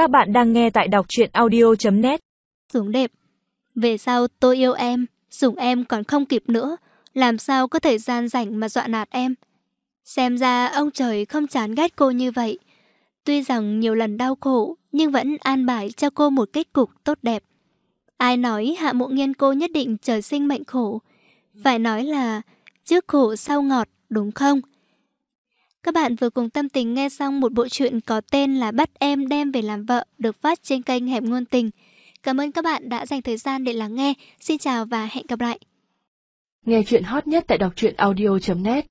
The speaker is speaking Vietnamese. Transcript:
Các bạn đang nghe tại đọc truyện audio.net Dũng đẹp. Về sau tôi yêu em Dũng em còn không kịp nữa. Làm sao có thời gian rảnh mà dọa nạt em? Xem ra ông trời không chán ghét cô như vậy. Tuy rằng nhiều lần đau khổ, Nhưng vẫn an bài cho cô một kết cục tốt đẹp. Ai nói hạ mộ nghiên cô nhất định trời sinh mệnh khổ? Phải nói là Trước khổ sau ngọt, đúng không? Các bạn vừa cùng tâm tình nghe xong một bộ truyện có tên là Bắt em đem về làm vợ, được phát trên kênh hẹp Ngôn Tình. Cảm ơn các bạn đã dành thời gian để lắng nghe. Xin chào và hẹn gặp lại. Nghe chuyện hot nhất tại đọc truyện audio.net